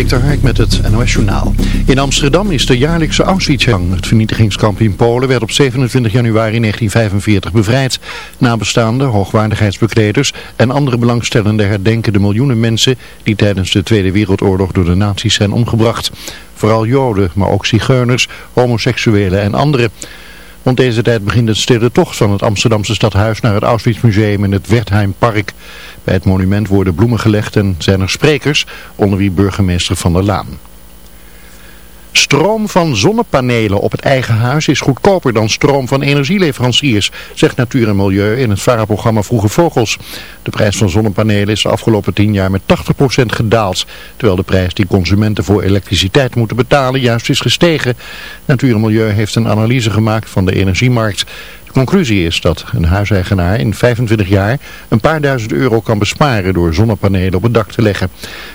Dikter Hark met het NOS Journaal. In Amsterdam is de jaarlijkse Auschwitz-gang. Het vernietigingskamp in Polen werd op 27 januari 1945 bevrijd. Nabestaanden, hoogwaardigheidsbekleders en andere belangstellenden herdenken de miljoenen mensen die tijdens de Tweede Wereldoorlog door de nazi's zijn omgebracht. Vooral Joden, maar ook zigeuners, homoseksuelen en anderen. Rond deze tijd begint het stille tocht van het Amsterdamse stadhuis naar het Auschwitz Museum in het Wertheimpark. Bij het monument worden bloemen gelegd en zijn er sprekers, onder wie burgemeester Van der Laan. Stroom van zonnepanelen op het eigen huis is goedkoper dan stroom van energieleveranciers, zegt Natuur en Milieu in het VARA-programma Vroege Vogels. De prijs van zonnepanelen is de afgelopen 10 jaar met 80% gedaald, terwijl de prijs die consumenten voor elektriciteit moeten betalen juist is gestegen. Natuur en Milieu heeft een analyse gemaakt van de energiemarkt. Conclusie is dat een huiseigenaar in 25 jaar een paar duizend euro kan besparen door zonnepanelen op het dak te leggen.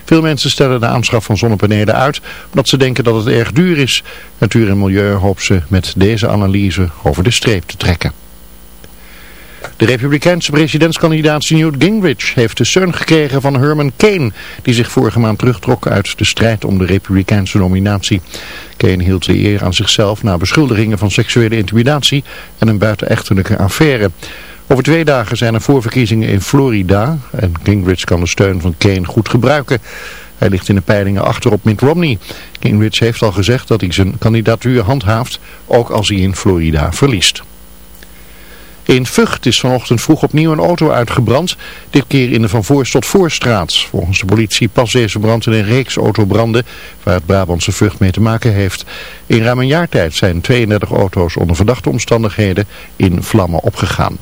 Veel mensen stellen de aanschaf van zonnepanelen uit omdat ze denken dat het erg duur is. Natuur en Milieu hoopt ze met deze analyse over de streep te trekken. De republikeinse presidentskandidaat Newt Gingrich heeft de steun gekregen van Herman Kane, die zich vorige maand terugtrok uit de strijd om de republikeinse nominatie. Kane hield de eer aan zichzelf na beschuldigingen van seksuele intimidatie en een buitenechtelijke affaire. Over twee dagen zijn er voorverkiezingen in Florida en Gingrich kan de steun van Kane goed gebruiken. Hij ligt in de peilingen achter op Mitt Romney. Gingrich heeft al gezegd dat hij zijn kandidatuur handhaaft, ook als hij in Florida verliest. In Vught is vanochtend vroeg opnieuw een auto uitgebrand, dit keer in de Van Voorst tot Voorstraat. Volgens de politie past deze brand in een reeks autobranden waar het Brabantse Vught mee te maken heeft. In ruim een jaar tijd zijn 32 auto's onder verdachte omstandigheden in vlammen opgegaan.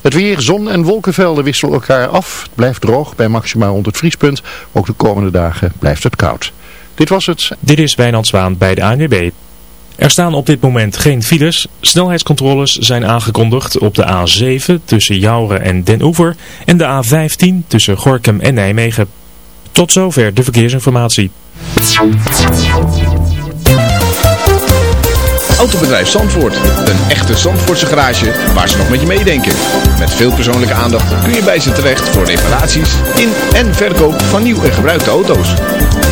Het weer, zon en wolkenvelden wisselen elkaar af. Het blijft droog bij maximaal rond het vriespunt. Ook de komende dagen blijft het koud. Dit was het. Dit is Wijnand Zwaan bij de ANWB. Er staan op dit moment geen files. Snelheidscontroles zijn aangekondigd op de A7 tussen Jouren en Den Oever en de A15 tussen Gorkum en Nijmegen. Tot zover de verkeersinformatie. Autobedrijf Zandvoort. Een echte Zandvoortse garage waar ze nog met je meedenken. Met veel persoonlijke aandacht kun je bij ze terecht voor reparaties in en verkoop van nieuw en gebruikte auto's.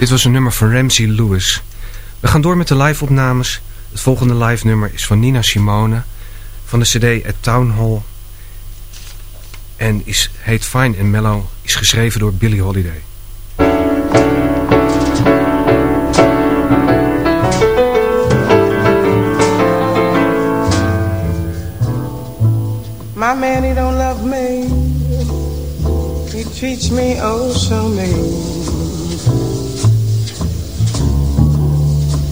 Dit was een nummer van Ramsey Lewis. We gaan door met de live-opnames. Het volgende live nummer is van Nina Simone van de cd At Town Hall. En is, heet Fine and Mellow, is geschreven door Billie Holiday. My man, he don't love me. He treats me oh so mean.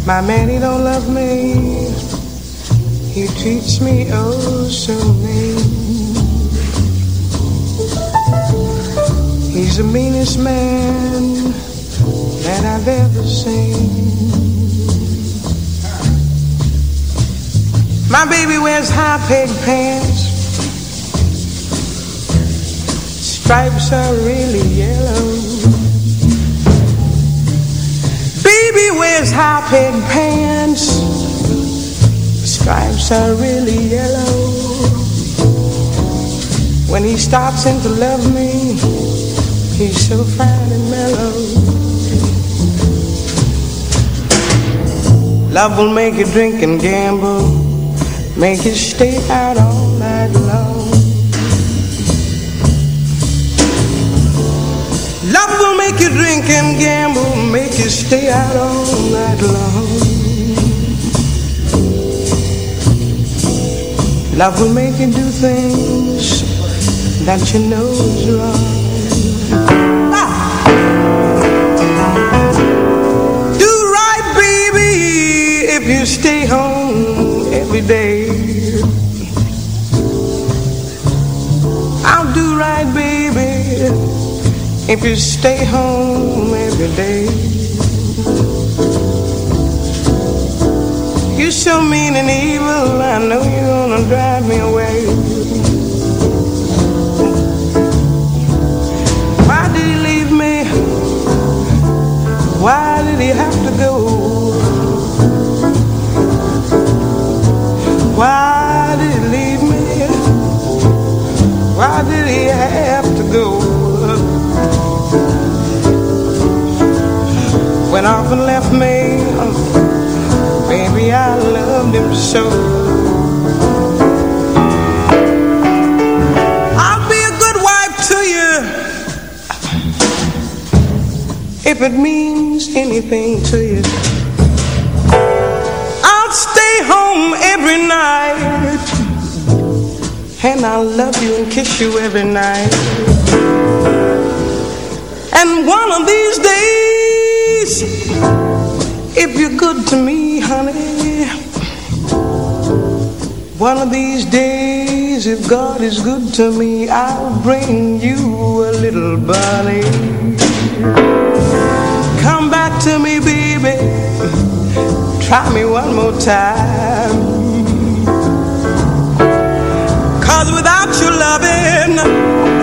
My man, he don't love me. He treats me oh so mean. He's the meanest man that I've ever seen. My baby wears high peg pants stripes are really yellow. Wears high peg pants. Stripes are really yellow. When he starts in to love me, he's so fine and mellow. Love will make you drink and gamble, make you stay out all night long. Will make you drink and gamble, make you stay out all night long. Love will make you do things that you know is wrong. Ah! Do right, baby, if you stay home every day. I'll do right, baby if you stay home every day. You're so mean and evil, I know you're gonna drive me away. Why did he leave me? Why did he have to go? Why did he leave me? Why did he have if it means anything to you. I'll stay home every night and I'll love you and kiss you every night. And one of these days if you're good to me, honey One of these days If God is good to me I'll bring you a little bunny Come back to me, baby. Try me one more time. Cause without your loving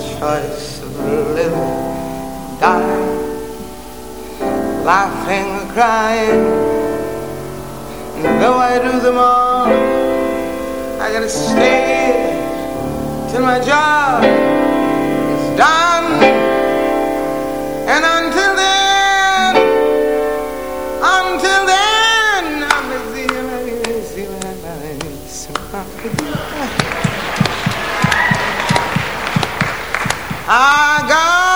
choice of live, die, laughing or crying. And though I do them all, I gotta stay till my job is done. And I I got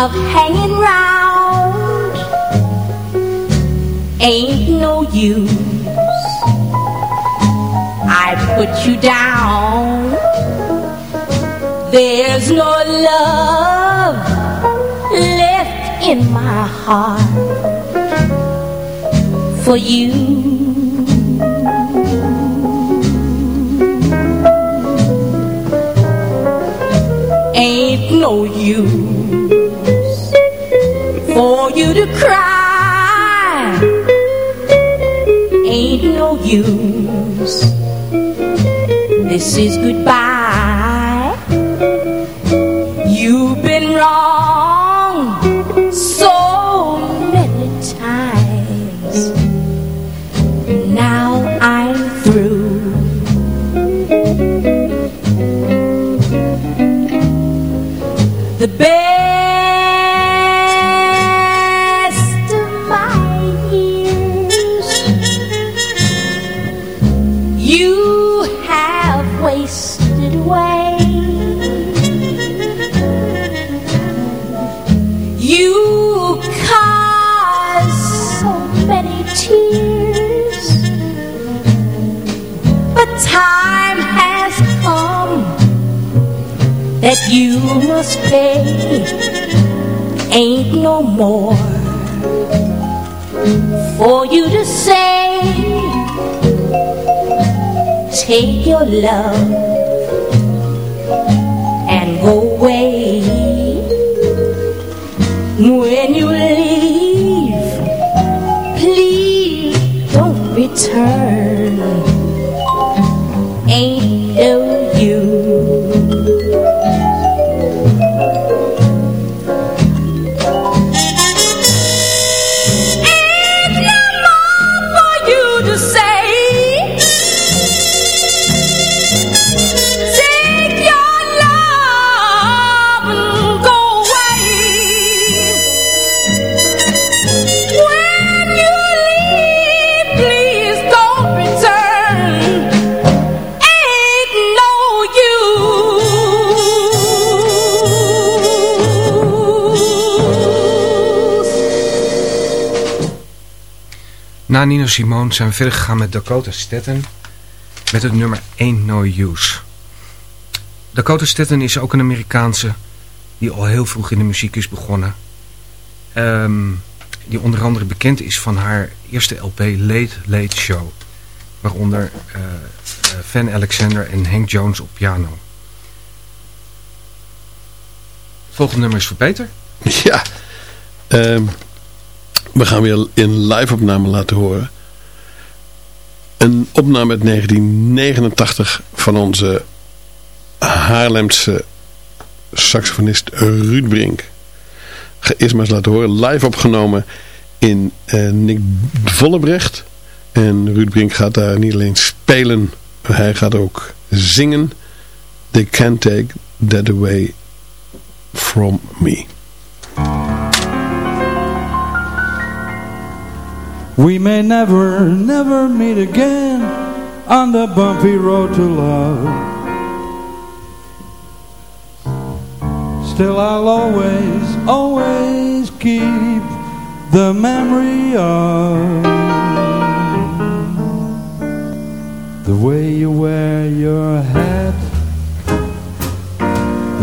of hanging round ain't no use. I put you down. There's no love left in my heart for you. ain't no use you to cry. Ain't no use. This is goodbye. you must pay ain't no more for you to say. Take your love and go away. When you leave, please don't return. Na Nina Simone zijn we verder gegaan met Dakota Staten met het nummer Ain't No Use. Dakota Staten is ook een Amerikaanse die al heel vroeg in de muziek is begonnen. Ehm, die onder andere bekend is van haar eerste LP Late Late Show. Waaronder eh, eh, Van Alexander en Hank Jones op piano. Volgende nummer is voor Peter. Ja, ehm, we gaan weer in live opname laten horen. Een opname uit 1989 van onze Haarlemse saxofonist Ruud Brink. Ga eerst maar eens laten horen. Live opgenomen in eh, Nick Vollebrecht. En Ruud Brink gaat daar niet alleen spelen, hij gaat ook zingen. They can't take that away from me. We may never, never meet again on the bumpy road to love. Still I'll always, always keep the memory of the way you wear your hat,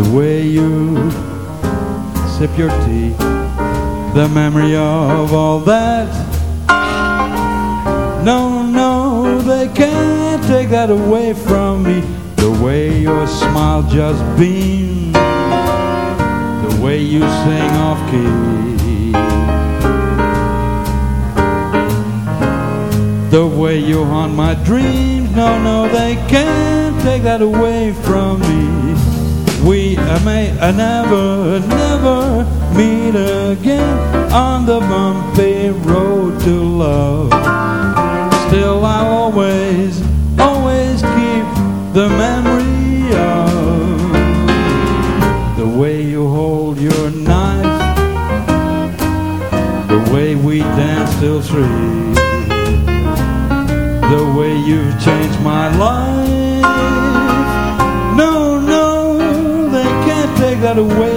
the way you sip your tea, the memory of all that. No, no, they can't take that away from me. The way your smile just beams, the way you sing off key, the way you haunt my dreams. No, no, they can't take that away from me. We may never, never meet again on the bumpy road to love. Still I'll always, always keep the memory of the way you hold your knife, the way we danced till three, the way you've changed my life. No, no, they can't take that away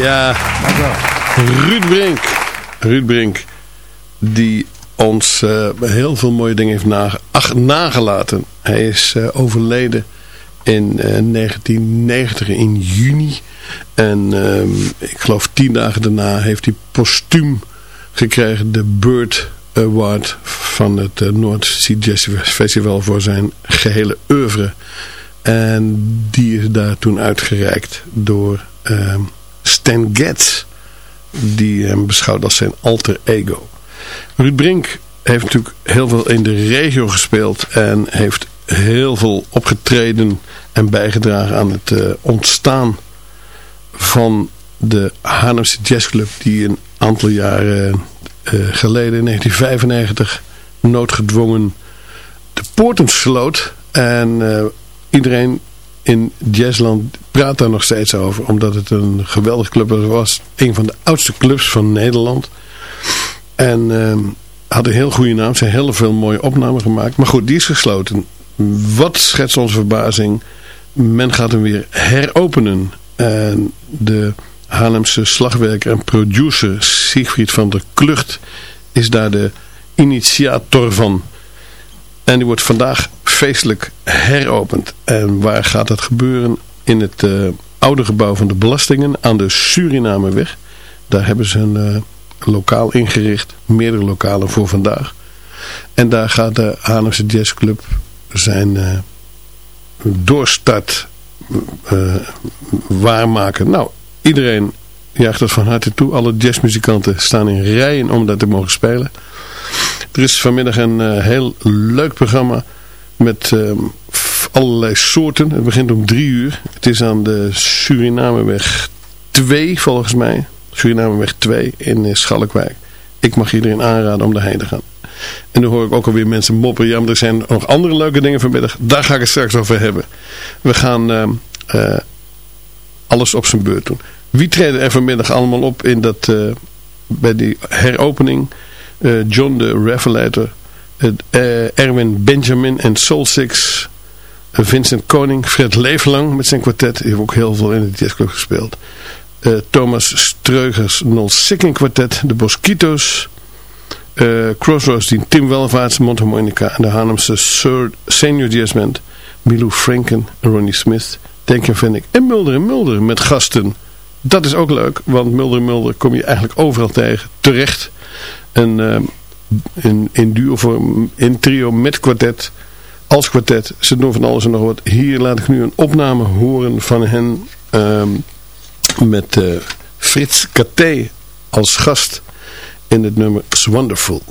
Ja, Ruud Brink. Ruud Brink, die ons eh, heel veel mooie dingen heeft nagelaten. Hij is eh, overleden in eh, 1990 in juni. En ehm, ik geloof tien dagen daarna heeft hij postuum gekregen de Bird Award van het eh, North Sea Jazz Festival voor zijn gehele oeuvre. En die is daar toen uitgereikt door ehm, Stan Getz, die hem beschouwt als zijn alter ego. Ruud Brink heeft natuurlijk heel veel in de regio gespeeld en heeft heel veel opgetreden en bijgedragen aan het eh, ontstaan van de Haarlemse Jazzclub die een aantal jaren eh, geleden in 1995 noodgedwongen de poorten sloot en eh, iedereen in Jazzland praat daar nog steeds over. Omdat het een geweldige club was. Een van de oudste clubs van Nederland. En ehm, had een heel goede naam. Ze hebben heel veel mooie opnamen gemaakt. Maar goed, die is gesloten. Wat schetst onze verbazing? Men gaat hem weer heropenen. En de Haarlemse slagwerker en producer Siegfried van der Klucht is daar de initiator van. En die wordt vandaag feestelijk heropend. En waar gaat dat gebeuren? In het eh, oude gebouw van de belastingen aan de Surinameweg. Daar hebben ze een eh, lokaal ingericht. Meerdere lokalen voor vandaag. En daar gaat de Haarlemse Jazzclub zijn eh, doorstart waarmaken. Nou, iedereen jaagt dat van harte toe. Alle jazzmuzikanten staan in rijen om dat te mogen spelen. Er is vanmiddag een heel leuk programma met ehm, allerlei soorten. Het begint om drie uur. Het is aan de Surinameweg 2 volgens mij. Surinameweg 2 in eh, Schalkwijk. Ik mag iedereen aanraden om daarheen te gaan. En dan hoor ik ook alweer mensen mopperen. Ja, maar er zijn nog andere leuke dingen vanmiddag. Daar ga ik het straks over hebben. We gaan ehm, eh, alles op zijn beurt doen. Wie treden er vanmiddag allemaal op in dat, eh, bij die heropening? John de Revelator, eh, Erwin Benjamin en Soul Six, Vincent Koning, Fred Leeflang met zijn kwartet. Die heeft ook heel veel in de jazzclub gespeeld. Eh, Thomas Streugers, Nol Sicking kwartet, de Bosquitos, eh, Crossroads, die Tim Welvaarts, mondharmonica en de Haarlemse Sir Senior Jazz Band, Milou Franken en Ronnie Smith, Denken vind ik en Mulder en Mulder met gasten. Dat is ook leuk, want Mulder en Mulder kom je eigenlijk overal tegen, terecht. En eh, in, in duo vorm, in trio met kwartet, als kwartet, ze doen van alles en nog wat. Hier laat ik nu een opname horen van hen ehm, met eh, Frits Katé als gast in het nummer It's Wonderful.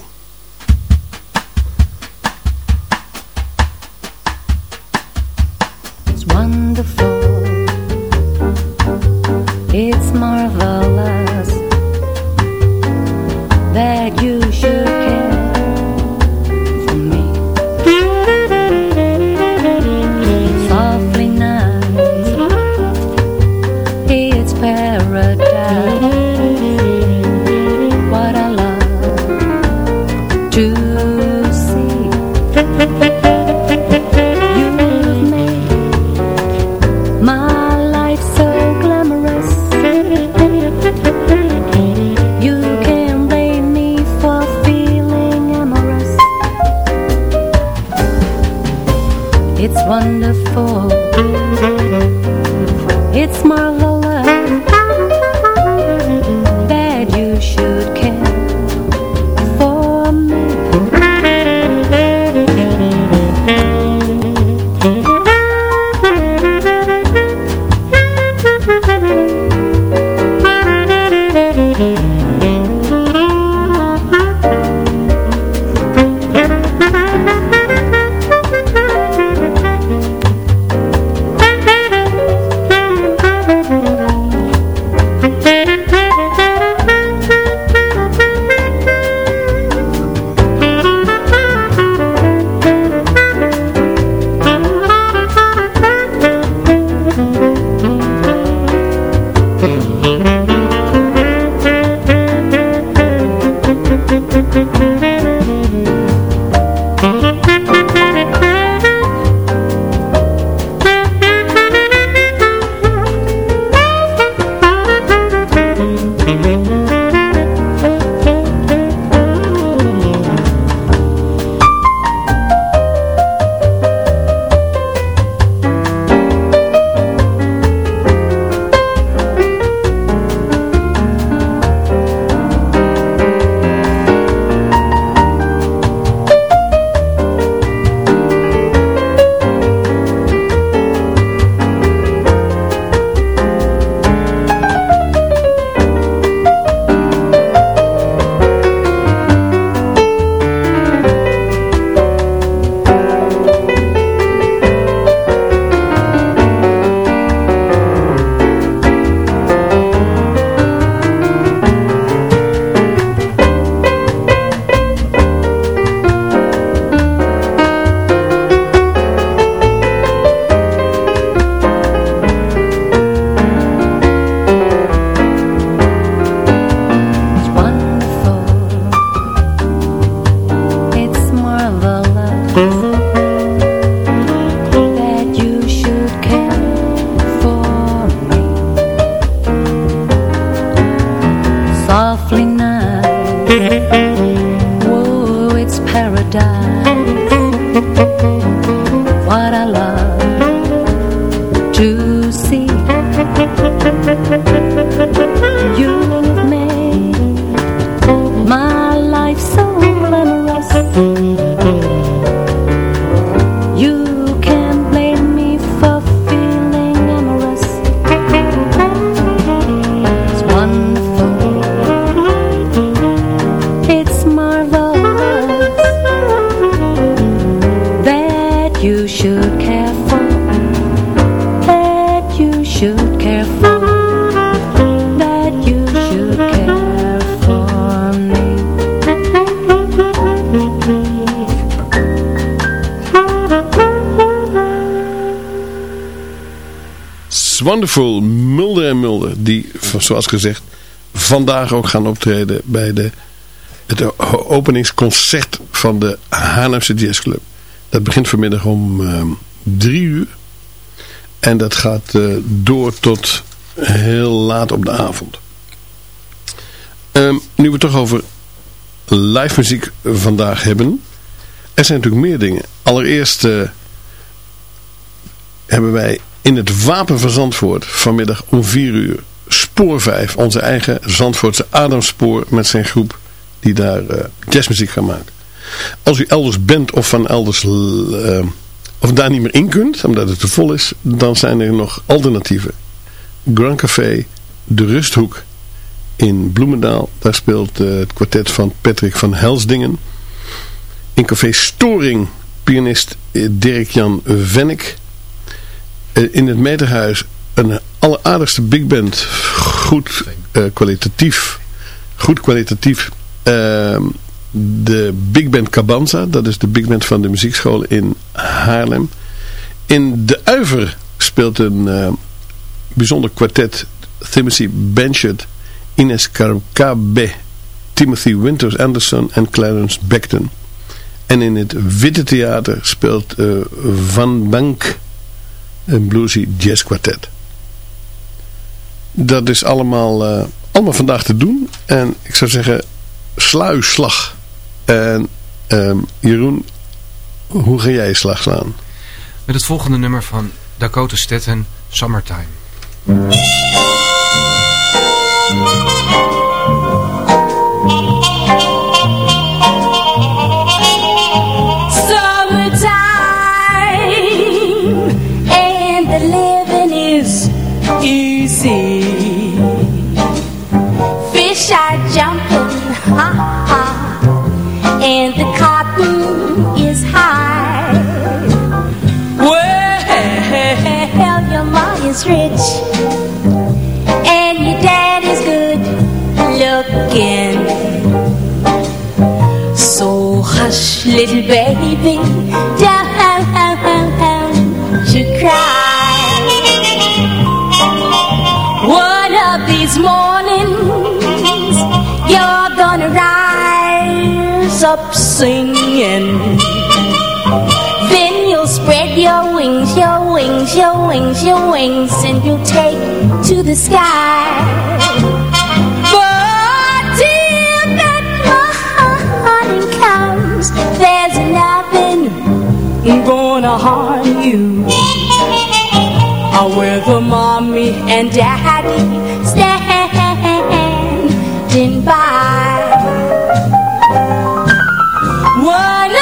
Wonderful, Mulder en Mulder. Die, zoals gezegd, vandaag ook gaan optreden bij de, het openingsconcert van de Haarlemse Jazz Club. Dat begint vanmiddag om ehm, drie uur. En dat gaat eh, door tot heel laat op de avond. Ehm, nu we het toch over live muziek vandaag hebben. Er zijn natuurlijk meer dingen. Allereerst eh, hebben wij in het Wapen van Zandvoort vanmiddag om 4 uur Spoor 5. Onze eigen Zandvoortse Adamspoor met zijn groep die daar eh, jazzmuziek gaan maken. Als u elders bent of van elders eh, of daar niet meer in kunt, omdat het te vol is, dan zijn er nog alternatieven. Grand Café, De Rusthoek in Bloemendaal. Daar speelt eh, het kwartet van Patrick van Helsdingen. In Café Storing, pianist Dirk-Jan Vennik. Eh, in het Meterhuis een alleraardigste big band. Goed eh, kwalitatief. Goed kwalitatief. Ehm, de Big Band Cabanza. Dat is de big band van de muziekschool in Haarlem. In De Uiver speelt een eh, bijzonder kwartet. Timothy Benchett, Ines Carcabe, Timothy Winters Anderson en Clarence Beckton. En in het Witte Theater speelt eh, Van Bank een bluesy jazz kwartet. Dat is allemaal, eh, allemaal vandaag te doen. En ik zou zeggen, sla uw slag. En ehm, Jeroen, hoe ga jij je slag slaan? Met het volgende nummer van Dakota Stetten, Summertime. Summertime little baby, don't you cry. One of these mornings, you're gonna rise up singing. Then you'll spread your wings, your wings, your wings, your wings, and you'll take to the sky. Comes, there's nothing gonna harm you. Whether mommy and daddy standing by. One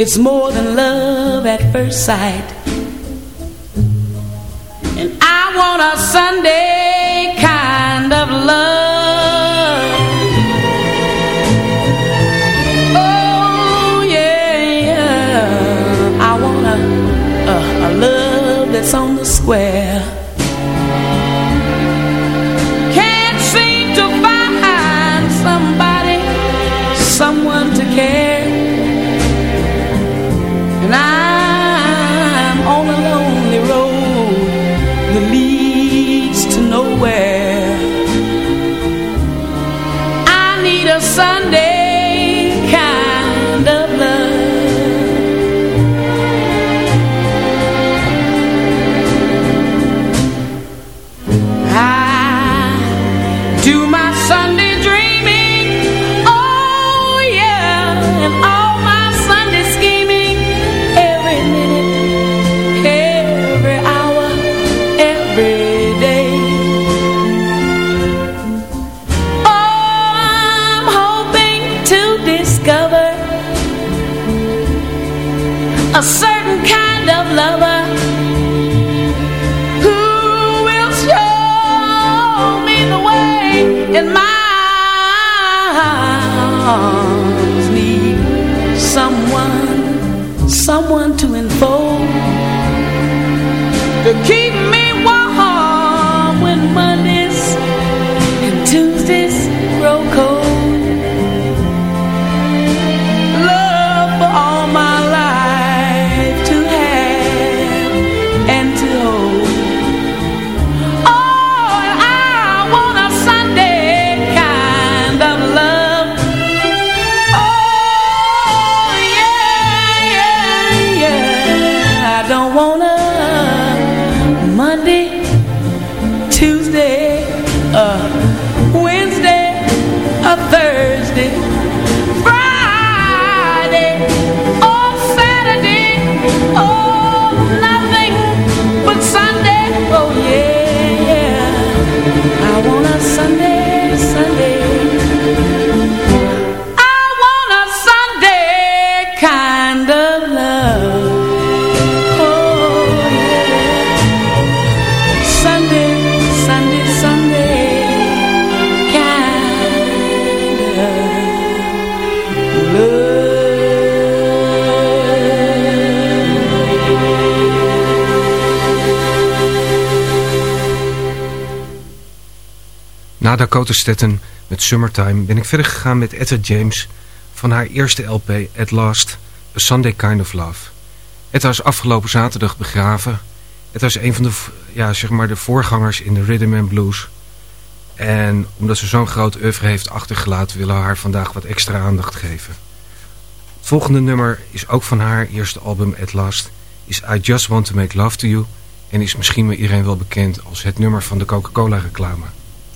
It's more than love at first sight. I do my to keep Na Dakota Staten met Summertime ben ik verder gegaan met Etta James van haar eerste LP At Last, A Sunday Kind of Love. Etta is afgelopen zaterdag begraven. Etta is een van de, ja, zeg maar de voorgangers in de rhythm and blues. En omdat ze zo'n groot oeuvre heeft achtergelaten willen we haar vandaag wat extra aandacht geven. Het volgende nummer is ook van haar eerste album At Last, is I Just Want To Make Love To You en is misschien bij iedereen wel bekend als het nummer van de Coca-Cola reclame.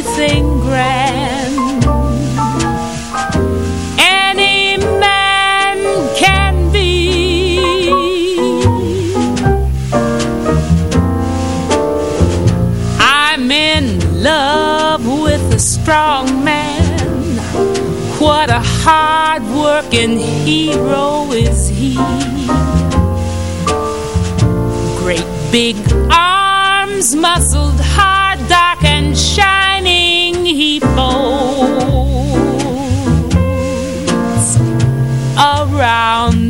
everything grand. Any man can be. I'm in love with a strong man. What a hard working hero is he. Great big arms, muscled, hard, dark, and shining, he folds around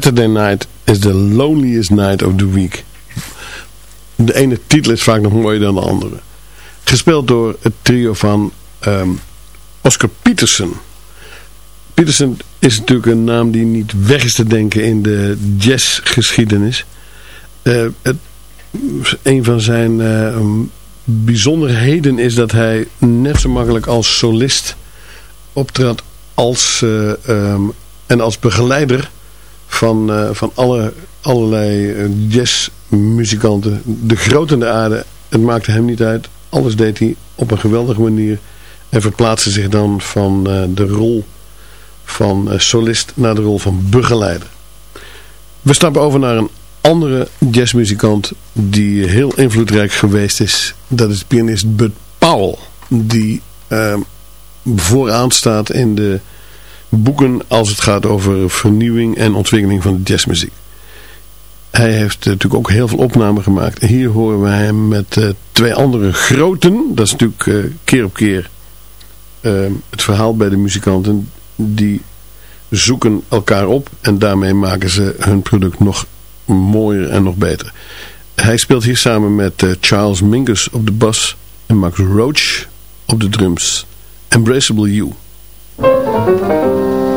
Saturday night is the loneliest night of the week. De ene titel is vaak nog mooier dan de andere. Gespeeld door het trio van ehm, Oscar Peterson. Peterson is natuurlijk een naam die niet weg is te denken in de jazzgeschiedenis. Het, een van zijn eh, bijzonderheden is dat hij net zo makkelijk als solist optrad als, eh, ehm, en als begeleider van, eh, van alle, allerlei eh, jazzmuzikanten. De grote de aarde, het maakte hem niet uit. Alles deed hij op een geweldige manier. En verplaatste zich dan van de rol van solist naar de rol van begeleider. We stappen over naar een andere jazzmuzikant die heel invloedrijk geweest is. Dat is pianist Bud Powell. Die uh, vooraan staat in de boeken als het gaat over vernieuwing en ontwikkeling van de jazzmuziek. Hij heeft natuurlijk ook heel veel opnamen gemaakt. Hier horen we hem met uh, twee andere groten. Dat is natuurlijk uh, keer op keer uh, het verhaal bij de muzikanten. Die zoeken elkaar op en daarmee maken ze hun product nog mooier en nog beter. Hij speelt hier samen met Charles Mingus op de bas en Max Roach op de drums. Embraceable You. En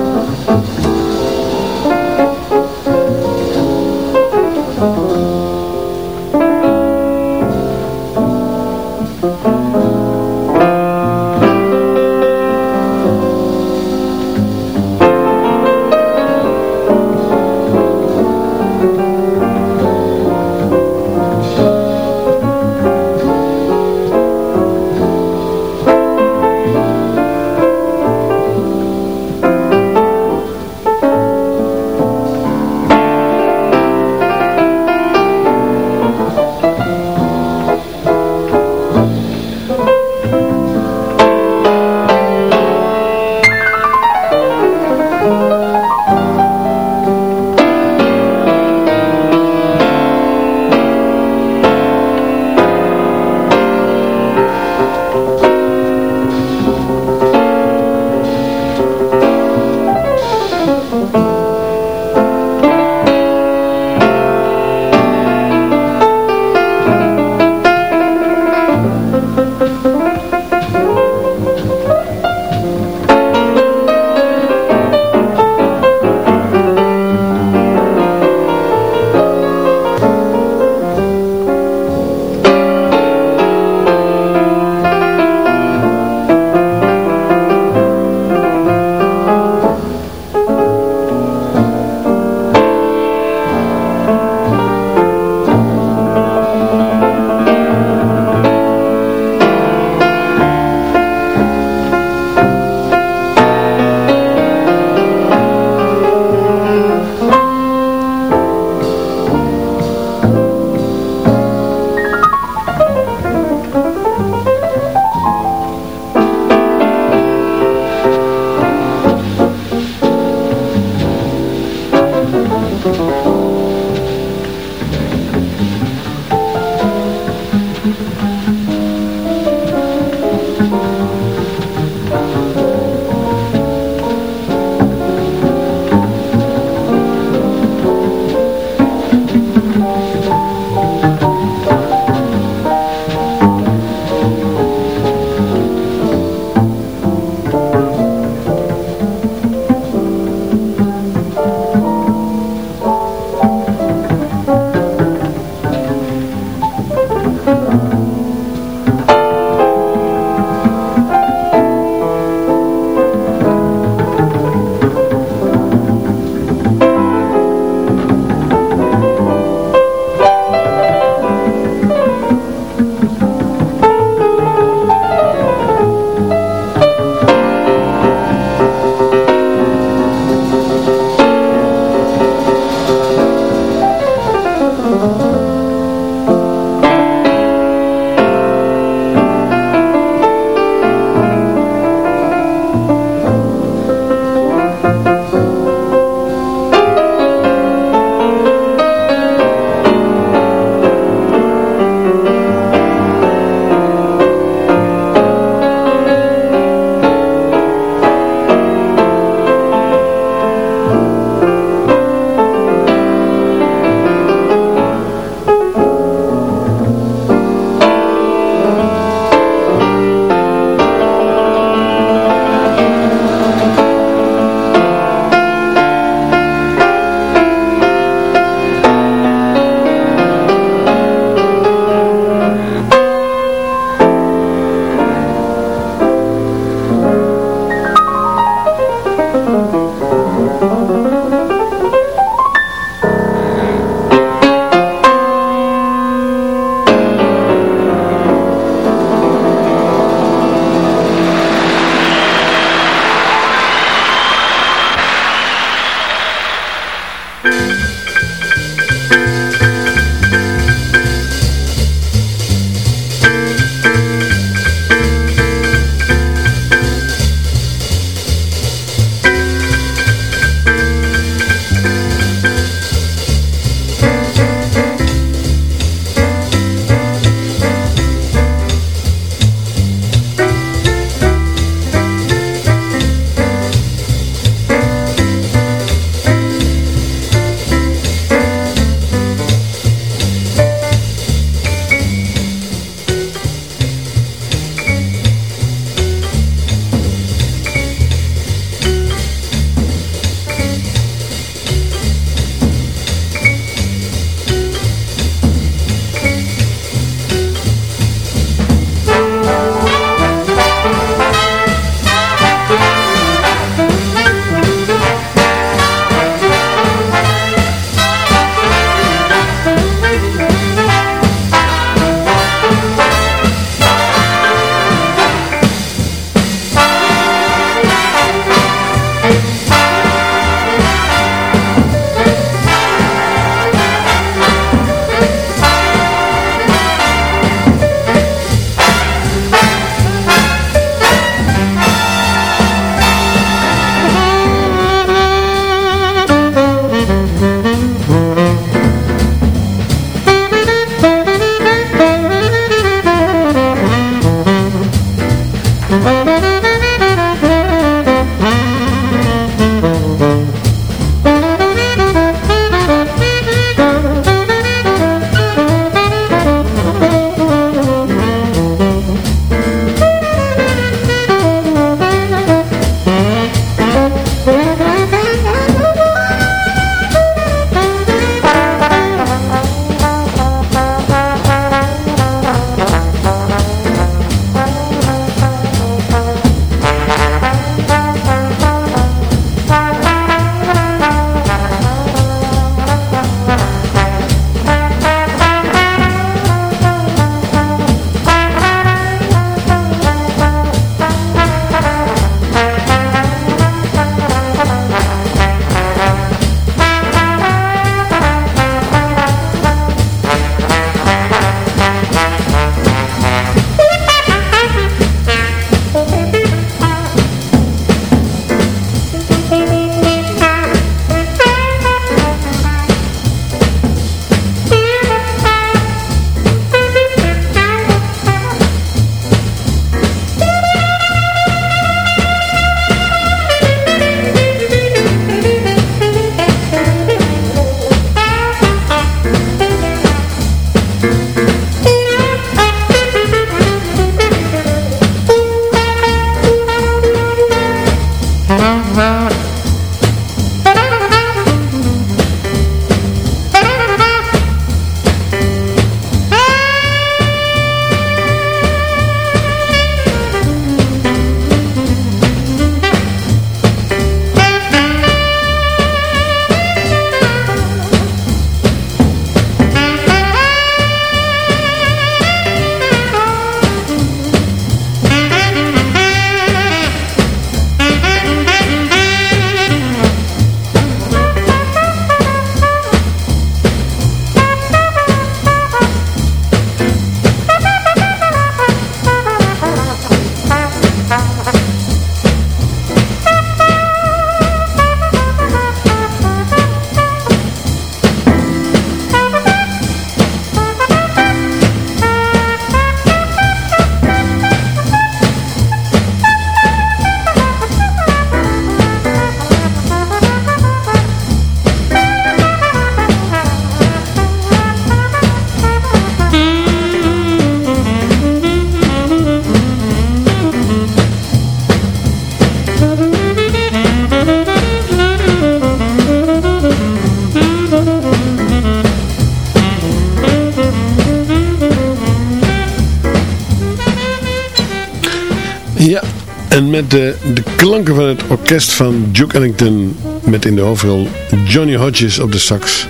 met de, de klanken van het orkest van Duke Ellington met in de hoofdrol Johnny Hodges op de sax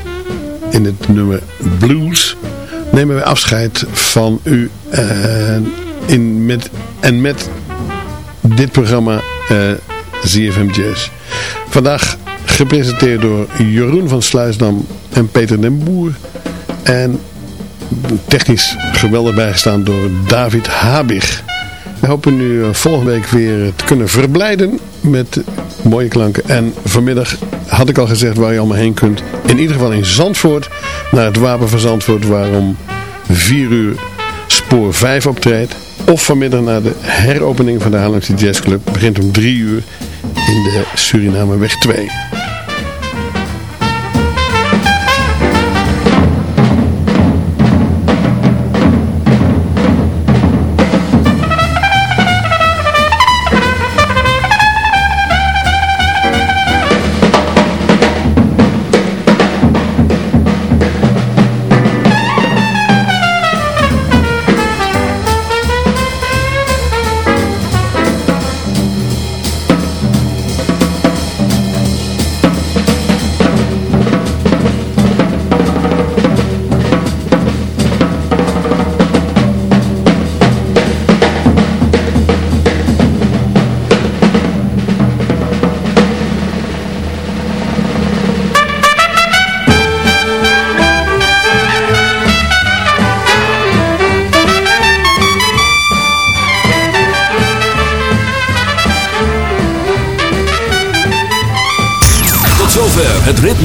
in het nummer Blues nemen wij afscheid van u eh, in met, en met dit programma eh ZFM Jazz. Vandaag gepresenteerd door Jeroen van Sluisdam en Peter den Boer. En technisch geweldig bijgestaan door David Habig. We hopen u eh, volgende week weer te kunnen verblijden met mooie klanken. En vanmiddag had ik al gezegd waar je allemaal heen kunt. In ieder geval in Zandvoort, naar het Wapen van Zandvoort, waar om 4 uur spoor 5 optreedt. Of vanmiddag naar de heropening van de Haarlemse Jazz Club. Begint om 3 uur in de Surinameweg 2.